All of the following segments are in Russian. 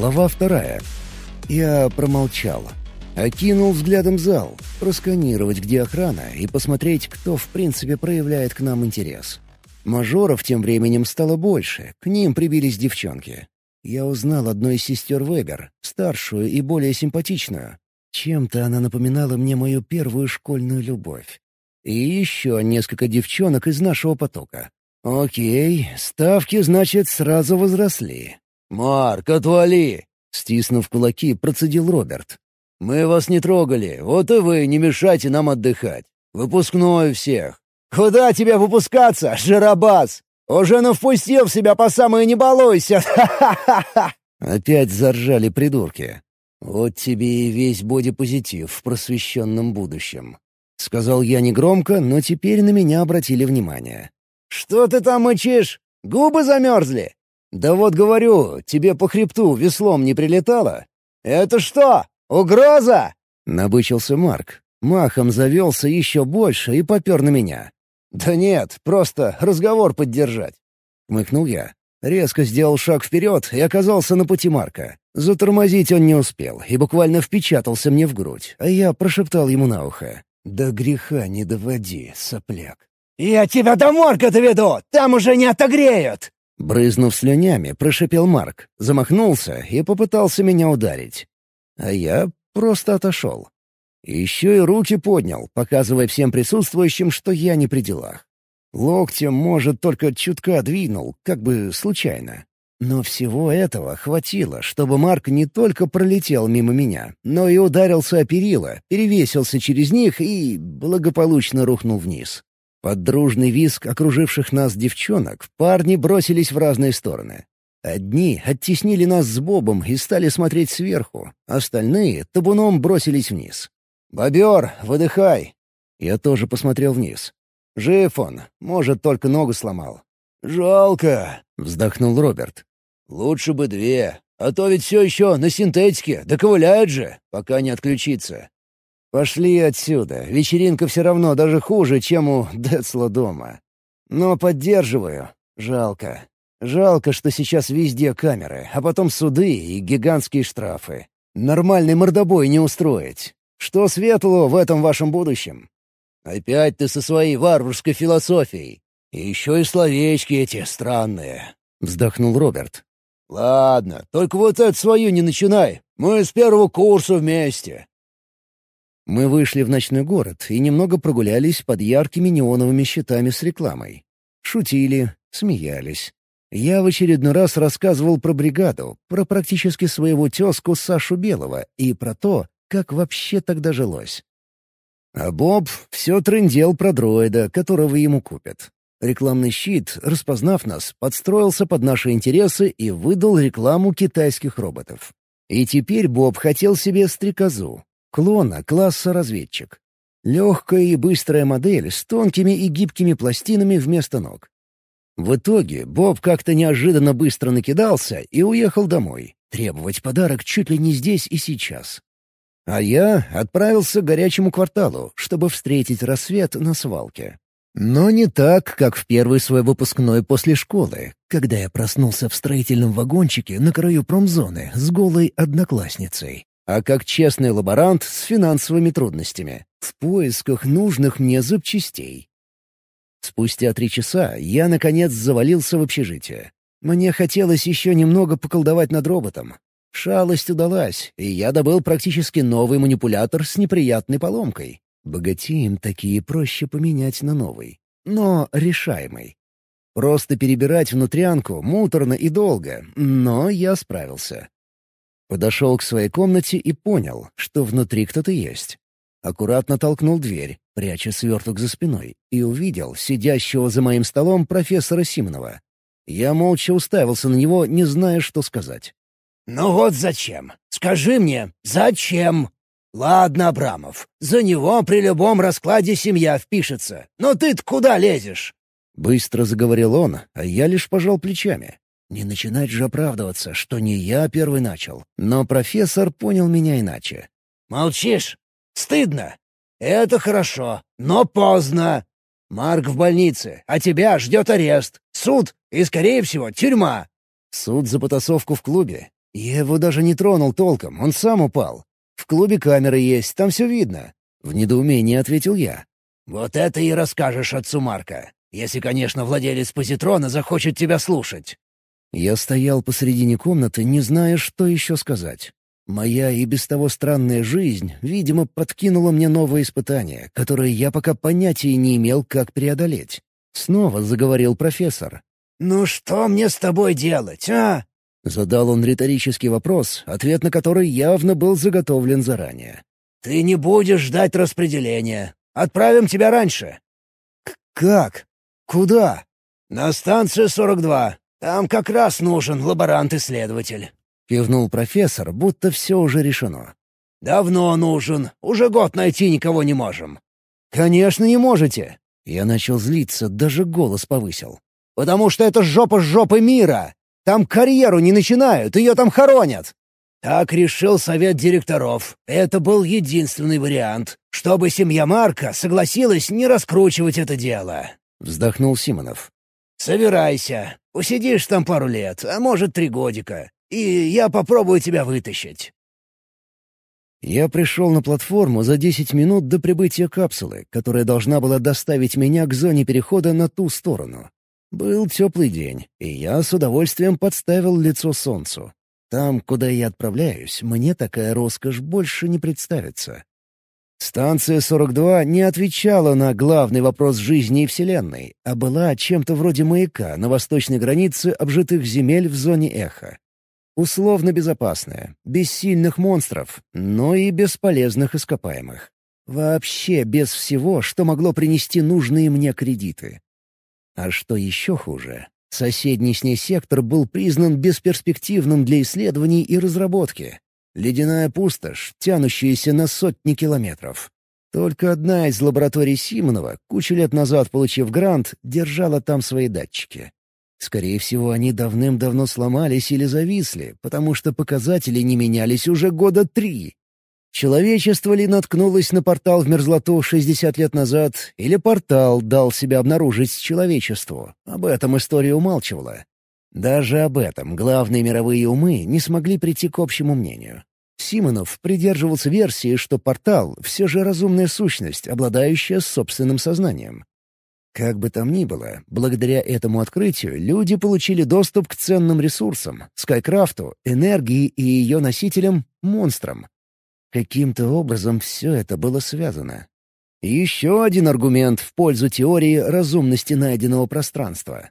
Глава вторая. Я промолчал. Окинул взглядом зал, просканировать, где охрана, и посмотреть, кто в принципе проявляет к нам интерес. Мажоров тем временем стало больше, к ним прибились девчонки. Я узнал одну из сестер Вебер, старшую и более симпатичную. Чем-то она напоминала мне мою первую школьную любовь. И еще несколько девчонок из нашего потока. Окей, ставки, значит, сразу возросли. «Марк, отвали!» — стиснув кулаки, процедил Роберт. «Мы вас не трогали, вот и вы не мешайте нам отдыхать. Выпускной всех». «Куда тебе выпускаться, Жиробас? Уже навпустил в себя по самое не балуйся! Ха-ха-ха!» Опять заржали придурки. «Вот тебе и весь бодипозитив в просвещенном будущем», — сказал я негромко, но теперь на меня обратили внимание. «Что ты там мычишь? Губы замерзли?» «Да вот говорю, тебе по хребту веслом не прилетало?» «Это что, угроза?» — набычился Марк. Махом завелся еще больше и попер на меня. «Да нет, просто разговор поддержать», — мыкнул я. Резко сделал шаг вперед и оказался на пути Марка. Затормозить он не успел и буквально впечатался мне в грудь, а я прошептал ему на ухо. «Да греха не доводи, сопляк». «Я тебя до морга доведу! Там уже не отогреют!» Брызнув слюнями, прошипел Марк, замахнулся и попытался меня ударить. А я просто отошел. Еще и руки поднял, показывая всем присутствующим, что я не при делах. Локтем, может, только чутка двинул, как бы случайно. Но всего этого хватило, чтобы Марк не только пролетел мимо меня, но и ударился о перила, перевесился через них и благополучно рухнул вниз. Под дружный визг окруживших нас девчонок парни бросились в разные стороны. Одни оттеснили нас с Бобом и стали смотреть сверху, остальные табуном бросились вниз. «Бобер, выдыхай!» Я тоже посмотрел вниз. «Жив он, может, только ногу сломал». «Жалко», — вздохнул Роберт. «Лучше бы две, а то ведь все еще на синтетике, доковыляет же, пока не отключится». «Пошли отсюда. Вечеринка все равно даже хуже, чем у Децла дома. Но поддерживаю. Жалко. Жалко, что сейчас везде камеры, а потом суды и гигантские штрафы. Нормальный мордобой не устроить. Что светлого в этом вашем будущем?» «Опять ты со своей варварской философией. И еще и словечки эти странные», — вздохнул Роберт. «Ладно, только вот это свою не начинай. Мы с первого курса вместе. Мы вышли в ночной город и немного прогулялись под яркими неоновыми щитами с рекламой. Шутили, смеялись. Я в очередной раз рассказывал про бригаду, про практически своего тезку Сашу Белого и про то, как вообще тогда жилось. А Боб все трындел про дроида, которого ему купят. Рекламный щит, распознав нас, подстроился под наши интересы и выдал рекламу китайских роботов. И теперь Боб хотел себе стрекозу, Клона класса разведчик. Легкая и быстрая модель с тонкими и гибкими пластинами вместо ног. В итоге Боб как-то неожиданно быстро накидался и уехал домой, требовать подарок чуть ли не здесь и сейчас. А я отправился к горячему кварталу, чтобы встретить рассвет на свалке. Но не так, как в первый свой выпускной после школы, когда я проснулся в строительном вагончике на краю промзоны с голой одноклассницей а как честный лаборант с финансовыми трудностями, в поисках нужных мне запчастей. Спустя три часа я, наконец, завалился в общежитие. Мне хотелось еще немного поколдовать над роботом. Шалость удалась, и я добыл практически новый манипулятор с неприятной поломкой. Богатеем такие проще поменять на новый, но решаемый. Просто перебирать внутрянку муторно и долго, но я справился. Подошел к своей комнате и понял, что внутри кто-то есть. Аккуратно толкнул дверь, пряча сверток за спиной, и увидел сидящего за моим столом профессора Симонова. Я молча уставился на него, не зная, что сказать. «Ну вот зачем? Скажи мне, зачем? Ладно, Абрамов, за него при любом раскладе семья впишется. Но ты-то куда лезешь?» Быстро заговорил он, а я лишь пожал плечами. Не начинать же оправдываться, что не я первый начал. Но профессор понял меня иначе. «Молчишь? Стыдно? Это хорошо, но поздно. Марк в больнице, а тебя ждет арест, суд и, скорее всего, тюрьма». «Суд за потасовку в клубе? Я его даже не тронул толком, он сам упал. В клубе камеры есть, там все видно. В недоумении ответил я. «Вот это и расскажешь отцу Марка. Если, конечно, владелец позитрона захочет тебя слушать». Я стоял посредине комнаты, не зная, что еще сказать. Моя и без того странная жизнь, видимо, подкинула мне новое испытание, которое я пока понятия не имел, как преодолеть. Снова заговорил профессор. «Ну что мне с тобой делать, а?» Задал он риторический вопрос, ответ на который явно был заготовлен заранее. «Ты не будешь ждать распределения. Отправим тебя раньше». «Как? Куда?» «На станцию 42. Там как раз нужен лаборант-исследователь». Кивнул профессор, будто все уже решено. «Давно нужен. Уже год найти никого не можем». «Конечно не можете!» Я начал злиться, даже голос повысил. «Потому что это жопа жопы мира! Там карьеру не начинают, ее там хоронят!» Так решил совет директоров. Это был единственный вариант, чтобы семья Марка согласилась не раскручивать это дело. Вздохнул Симонов. «Собирайся. Усидишь там пару лет, а может, три годика. И я попробую тебя вытащить». Я пришел на платформу за десять минут до прибытия капсулы, которая должна была доставить меня к зоне перехода на ту сторону. Был теплый день, и я с удовольствием подставил лицо солнцу. Там, куда я отправляюсь, мне такая роскошь больше не представится. Станция 42 не отвечала на главный вопрос жизни и Вселенной, а была чем-то вроде маяка на восточной границе обжитых земель в зоне Эха. Условно безопасная, без сильных монстров, но и бесполезных ископаемых. Вообще без всего, что могло принести нужные мне кредиты. А что еще хуже, соседний с ней сектор был признан бесперспективным для исследований и разработки. Ледяная пустошь, тянущаяся на сотни километров. Только одна из лабораторий Симонова, кучу лет назад получив грант, держала там свои датчики. Скорее всего, они давным-давно сломались или зависли, потому что показатели не менялись уже года три. Человечество ли наткнулось на портал в мерзлоту 60 лет назад, или портал дал себя обнаружить человечеству? Об этом история умалчивала. Даже об этом главные мировые умы не смогли прийти к общему мнению. Симонов придерживался версии, что портал — все же разумная сущность, обладающая собственным сознанием. Как бы там ни было, благодаря этому открытию люди получили доступ к ценным ресурсам, Скайкрафту, энергии и ее носителям — монстрам. Каким-то образом все это было связано. Еще один аргумент в пользу теории разумности найденного пространства.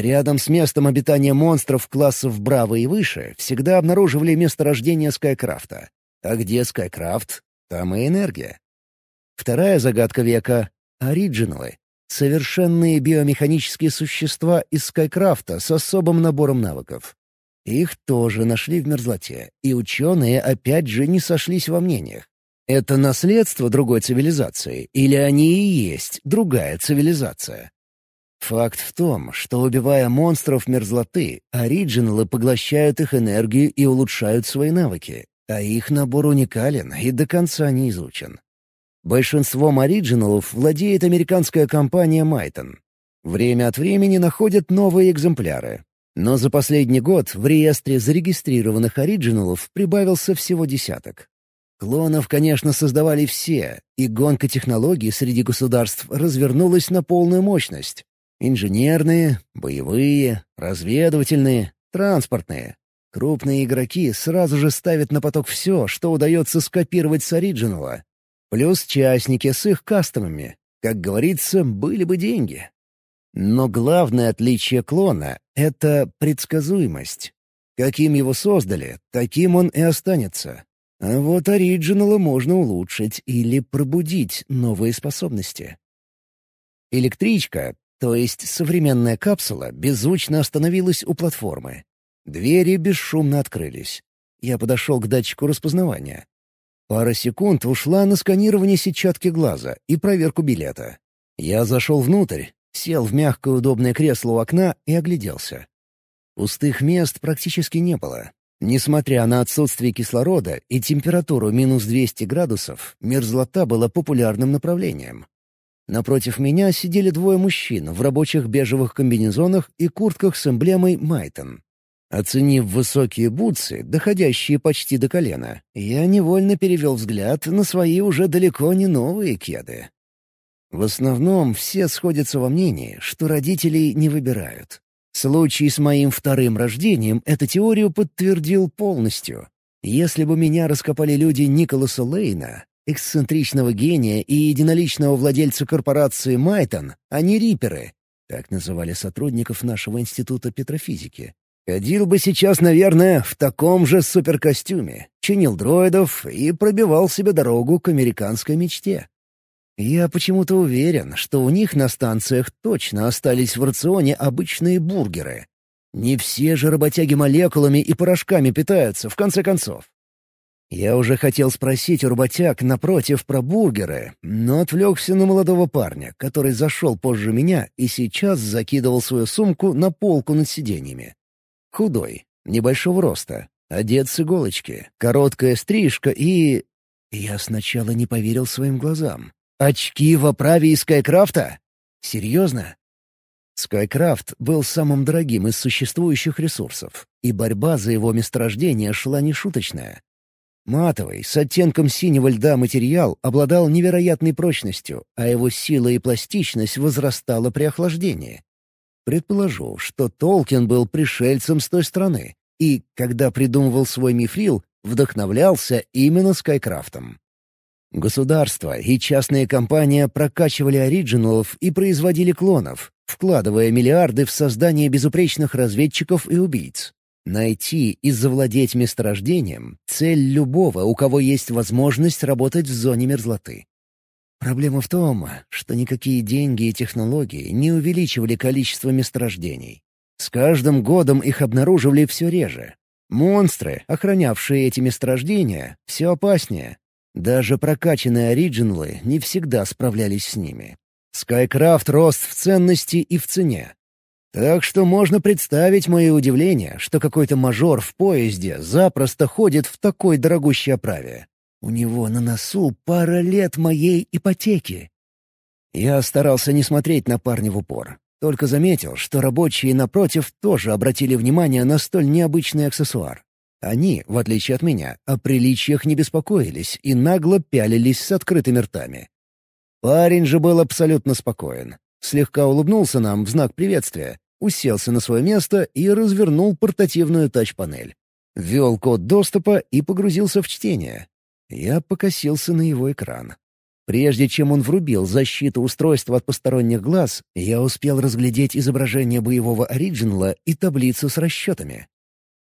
Рядом с местом обитания монстров классов Браво и выше всегда обнаруживали месторождение Скайкрафта. А где Скайкрафт, там и энергия. Вторая загадка века — оригиналы. Совершенные биомеханические существа из Скайкрафта с особым набором навыков. Их тоже нашли в мерзлоте, и ученые опять же не сошлись во мнениях. Это наследство другой цивилизации, или они и есть другая цивилизация? Факт в том, что убивая монстров мерзлоты, оригиналы поглощают их энергию и улучшают свои навыки, а их набор уникален и до конца не изучен. Большинством оригиналов владеет американская компания Майтон. Время от времени находят новые экземпляры. Но за последний год в реестре зарегистрированных оригиналов прибавился всего десяток. Клонов, конечно, создавали все, и гонка технологий среди государств развернулась на полную мощность. Инженерные, боевые, разведывательные, транспортные. Крупные игроки сразу же ставят на поток все, что удается скопировать с оригинала, Плюс частники с их кастомами. Как говорится, были бы деньги. Но главное отличие клона — это предсказуемость. Каким его создали, таким он и останется. А вот оригинала можно улучшить или пробудить новые способности. Электричка, то есть современная капсула, беззвучно остановилась у платформы. Двери бесшумно открылись. Я подошел к датчику распознавания. Пара секунд ушла на сканирование сетчатки глаза и проверку билета. Я зашел внутрь, сел в мягкое удобное кресло у окна и огляделся. Пустых мест практически не было. Несмотря на отсутствие кислорода и температуру минус 200 градусов, мерзлота была популярным направлением. Напротив меня сидели двое мужчин в рабочих бежевых комбинезонах и куртках с эмблемой «Майтон». Оценив высокие бутсы, доходящие почти до колена, я невольно перевел взгляд на свои уже далеко не новые кеды. В основном все сходятся во мнении, что родителей не выбирают. Случай с моим вторым рождением эту теорию подтвердил полностью. Если бы меня раскопали люди Николаса Лейна, эксцентричного гения и единоличного владельца корпорации Майтон, а не Риперы, так называли сотрудников нашего института петрофизики, ходил бы сейчас, наверное, в таком же суперкостюме, чинил дроидов и пробивал себе дорогу к американской мечте. Я почему-то уверен, что у них на станциях точно остались в рационе обычные бургеры. Не все же работяги молекулами и порошками питаются, в конце концов. Я уже хотел спросить у работяг напротив про бургеры, но отвлекся на молодого парня, который зашел позже меня и сейчас закидывал свою сумку на полку над сиденьями. Худой, небольшого роста, одет с иголочки, короткая стрижка и... Я сначала не поверил своим глазам. Очки в оправе из Скайкрафта? Серьезно? Скайкрафт был самым дорогим из существующих ресурсов, и борьба за его месторождение шла нешуточная. Матовый, с оттенком синего льда материал обладал невероятной прочностью, а его сила и пластичность возрастала при охлаждении. Предположу, что Толкин был пришельцем с той страны, и, когда придумывал свой мифрил, вдохновлялся именно Скайкрафтом. Государство и частные компании прокачивали оригиналов и производили клонов, вкладывая миллиарды в создание безупречных разведчиков и убийц. Найти и завладеть месторождением — цель любого, у кого есть возможность работать в зоне мерзлоты. Проблема в том, что никакие деньги и технологии не увеличивали количество месторождений. С каждым годом их обнаруживали все реже. Монстры, охранявшие эти месторождения, все опаснее, даже прокачанные оригиналы не всегда справлялись с ними. Скайкрафт рос в ценности и в цене. Так что можно представить мое удивление, что какой-то мажор в поезде запросто ходит в такой дорогущей оправе. У него на носу пара лет моей ипотеки. Я старался не смотреть на парня в упор. Только заметил, что рабочие напротив тоже обратили внимание на столь необычный аксессуар. Они, в отличие от меня, о приличиях не беспокоились и нагло пялились с открытыми ртами. Парень же был абсолютно спокоен. Слегка улыбнулся нам в знак приветствия, уселся на свое место и развернул портативную тач-панель. Ввел код доступа и погрузился в чтение. Я покосился на его экран. Прежде чем он врубил защиту устройства от посторонних глаз, я успел разглядеть изображение боевого оригинала и таблицу с расчетами.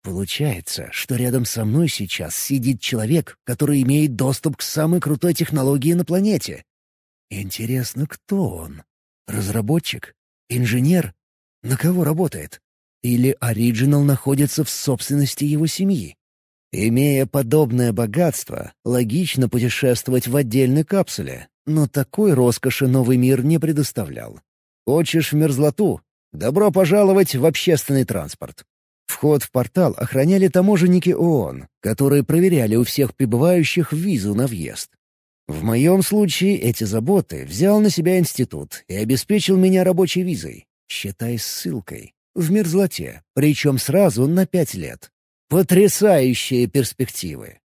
Получается, что рядом со мной сейчас сидит человек, который имеет доступ к самой крутой технологии на планете. Интересно, кто он? Разработчик? Инженер? На кого работает? Или Оригинал находится в собственности его семьи? Имея подобное богатство, логично путешествовать в отдельной капсуле, но такой роскоши новый мир не предоставлял. Хочешь в мерзлоту? Добро пожаловать в общественный транспорт. Вход в портал охраняли таможенники ООН, которые проверяли у всех прибывающих визу на въезд. В моем случае эти заботы взял на себя институт и обеспечил меня рабочей визой, считай ссылкой, в мерзлоте, причем сразу на пять лет. Потрясающие перспективы.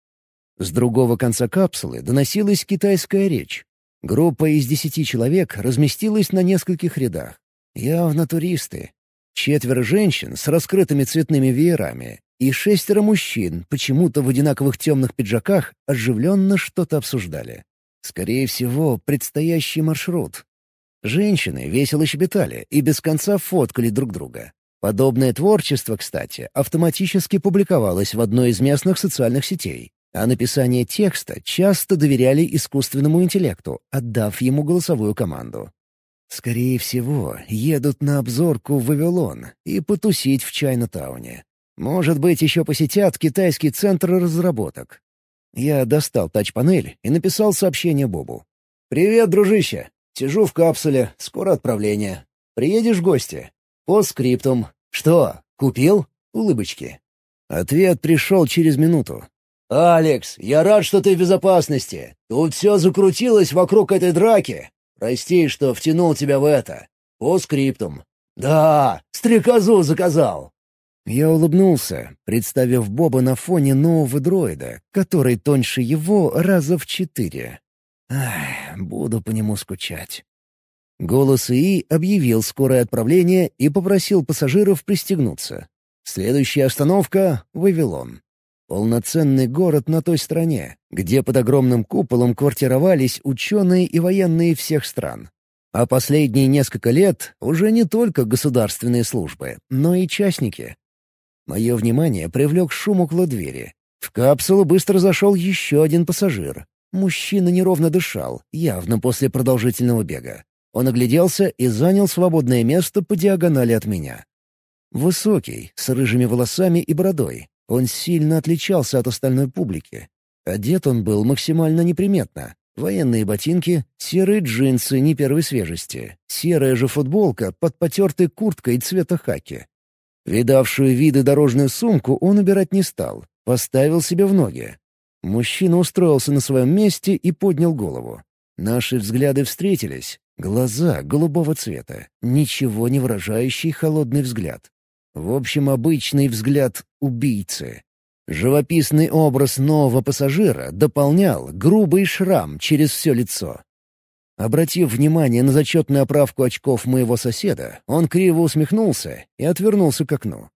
С другого конца капсулы доносилась китайская речь. Группа из десяти человек разместилась на нескольких рядах. Явно туристы, Четверо женщин с раскрытыми цветными веерами и шестеро мужчин, почему-то в одинаковых темных пиджаках, оживленно что-то обсуждали. Скорее всего, предстоящий маршрут. Женщины весело щебетали и без конца фоткали друг друга. Подобное творчество, кстати, автоматически публиковалось в одной из местных социальных сетей, а написание текста часто доверяли искусственному интеллекту, отдав ему голосовую команду. Скорее всего, едут на обзорку в Вавилон и потусить в Чайна-тауне. Может быть, еще посетят китайский центр разработок. Я достал тач-панель и написал сообщение Бобу. «Привет, дружище. Сижу в капсуле, скоро отправление. Приедешь в гости? По скриптум. Что, купил?» Улыбочки. Ответ пришел через минуту. «Алекс, я рад, что ты в безопасности. Тут все закрутилось вокруг этой драки. Прости, что втянул тебя в это. По скриптум. Да, стрекозу заказал. Я улыбнулся, представив Боба на фоне нового дроида, который тоньше его раза в четыре. Ах, буду по нему скучать. Голос ИИ объявил скорое отправление и попросил пассажиров пристегнуться. Следующая остановка — Вавилон. Полноценный город на той стороне, где под огромным куполом квартировались ученые и военные всех стран. А последние несколько лет уже не только государственные службы, но и частники. Мое внимание привлек шум около двери. В капсулу быстро зашел еще один пассажир. Мужчина неровно дышал, явно после продолжительного бега. Он огляделся и занял свободное место по диагонали от меня. Высокий, с рыжими волосами и бородой. Он сильно отличался от остальной публики. Одет он был максимально неприметно. Военные ботинки, серые джинсы не первой свежести, серая же футболка под потертой курткой цвета хаки. Видавшую виды дорожную сумку он убирать не стал, поставил себе в ноги. Мужчина устроился на своем месте и поднял голову. Наши взгляды встретились, Глаза голубого цвета, ничего не выражающий холодный взгляд. В общем, обычный взгляд убийцы. Живописный образ нового пассажира дополнял грубый шрам через все лицо. Обратив внимание на зачетную оправку очков моего соседа, он криво усмехнулся и отвернулся к окну.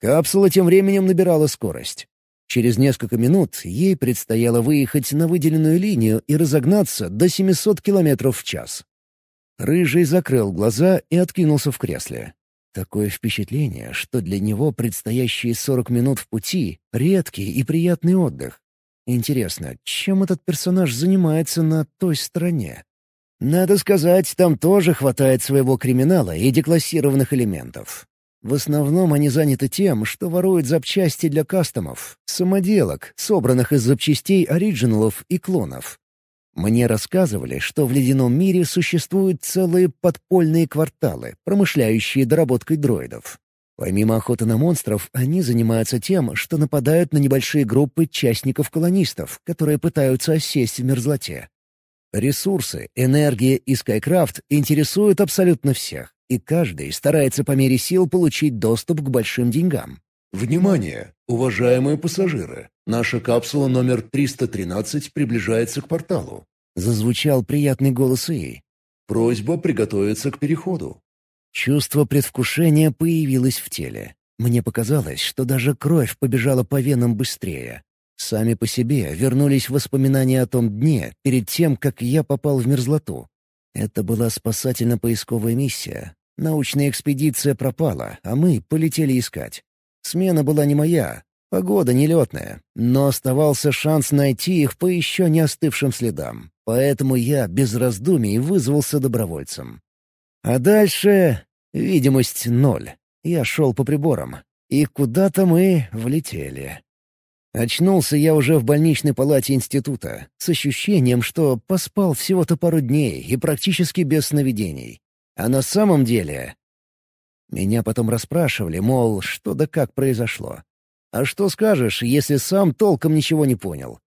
Капсула тем временем набирала скорость. Через несколько минут ей предстояло выехать на выделенную линию и разогнаться до 700 км в час. Рыжий закрыл глаза и откинулся в кресле. Такое впечатление, что для него предстоящие сорок минут в пути — редкий и приятный отдых. Интересно, чем этот персонаж занимается на той стороне? Надо сказать, там тоже хватает своего криминала и деклассированных элементов. В основном они заняты тем, что воруют запчасти для кастомов, самоделок, собранных из запчастей оригиналов и клонов. Мне рассказывали, что в ледяном мире существуют целые подпольные кварталы, промышляющие доработкой дроидов. Помимо охоты на монстров, они занимаются тем, что нападают на небольшие группы частников-колонистов, которые пытаются осесть в мерзлоте. Ресурсы, энергия и Скайкрафт интересуют абсолютно всех, и каждый старается по мере сил получить доступ к большим деньгам. Внимание, уважаемые пассажиры! Наша капсула номер 313 приближается к порталу. Зазвучал приятный голос Ии. Просьба приготовиться к переходу. Чувство предвкушения появилось в теле. Мне показалось, что даже кровь побежала по венам быстрее. Сами по себе вернулись воспоминания о том дне, перед тем, как я попал в мерзлоту. Это была спасательно-поисковая миссия. Научная экспедиция пропала, а мы полетели искать. Смена была не моя, погода нелетная, но оставался шанс найти их по еще не остывшим следам. Поэтому я без раздумий вызвался добровольцем. А дальше видимость ноль. Я шел по приборам, и куда-то мы влетели. Очнулся я уже в больничной палате института, с ощущением, что поспал всего-то пару дней и практически без сновидений. А на самом деле меня потом расспрашивали, мол, что да как произошло. А что скажешь, если сам толком ничего не понял?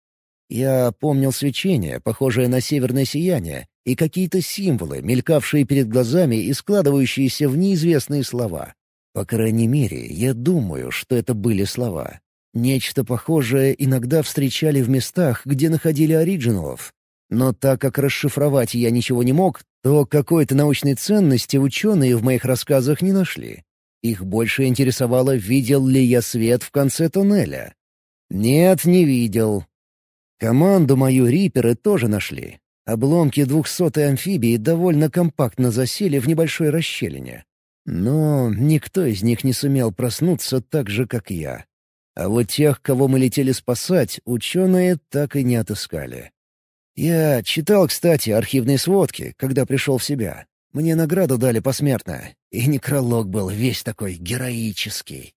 Я помнил свечение, похожее на северное сияние, и какие-то символы, мелькавшие перед глазами и складывающиеся в неизвестные слова. По крайней мере, я думаю, что это были слова. Нечто похожее иногда встречали в местах, где находили оригиналов. Но так как расшифровать я ничего не мог, то какой-то научной ценности ученые в моих рассказах не нашли. Их больше интересовало, видел ли я свет в конце туннеля. Нет, не видел. Команду мою риперы тоже нашли. Обломки двухсотой амфибии довольно компактно засели в небольшой расщелине. Но никто из них не сумел проснуться так же, как я. А вот тех, кого мы летели спасать, ученые так и не отыскали. Я читал, кстати, архивные сводки, когда пришел в себя. Мне награду дали посмертно, и некролог был весь такой героический.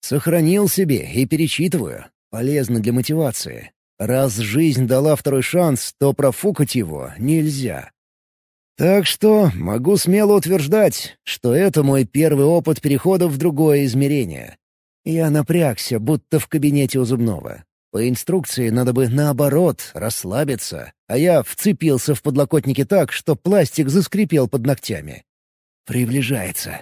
Сохранил себе и перечитываю. Полезно для мотивации. Раз жизнь дала второй шанс, то профукать его нельзя. Так что могу смело утверждать, что это мой первый опыт перехода в другое измерение. Я напрягся, будто в кабинете у зубного. По инструкции надо бы, наоборот, расслабиться, а я вцепился в подлокотники так, что пластик заскрипел под ногтями. Приближается.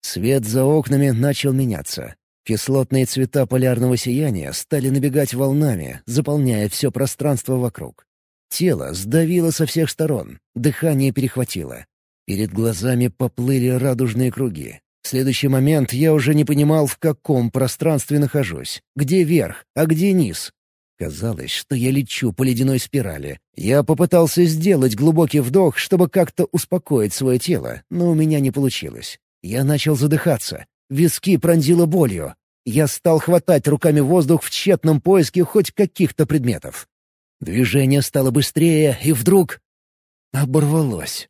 Свет за окнами начал меняться. Кислотные цвета полярного сияния стали набегать волнами, заполняя все пространство вокруг. Тело сдавило со всех сторон, дыхание перехватило. Перед глазами поплыли радужные круги. В следующий момент я уже не понимал, в каком пространстве нахожусь, где верх, а где низ. Казалось, что я лечу по ледяной спирали. Я попытался сделать глубокий вдох, чтобы как-то успокоить свое тело, но у меня не получилось. Я начал задыхаться. Виски пронзило болью. Я стал хватать руками воздух в тщетном поиске хоть каких-то предметов. Движение стало быстрее, и вдруг... Оборвалось.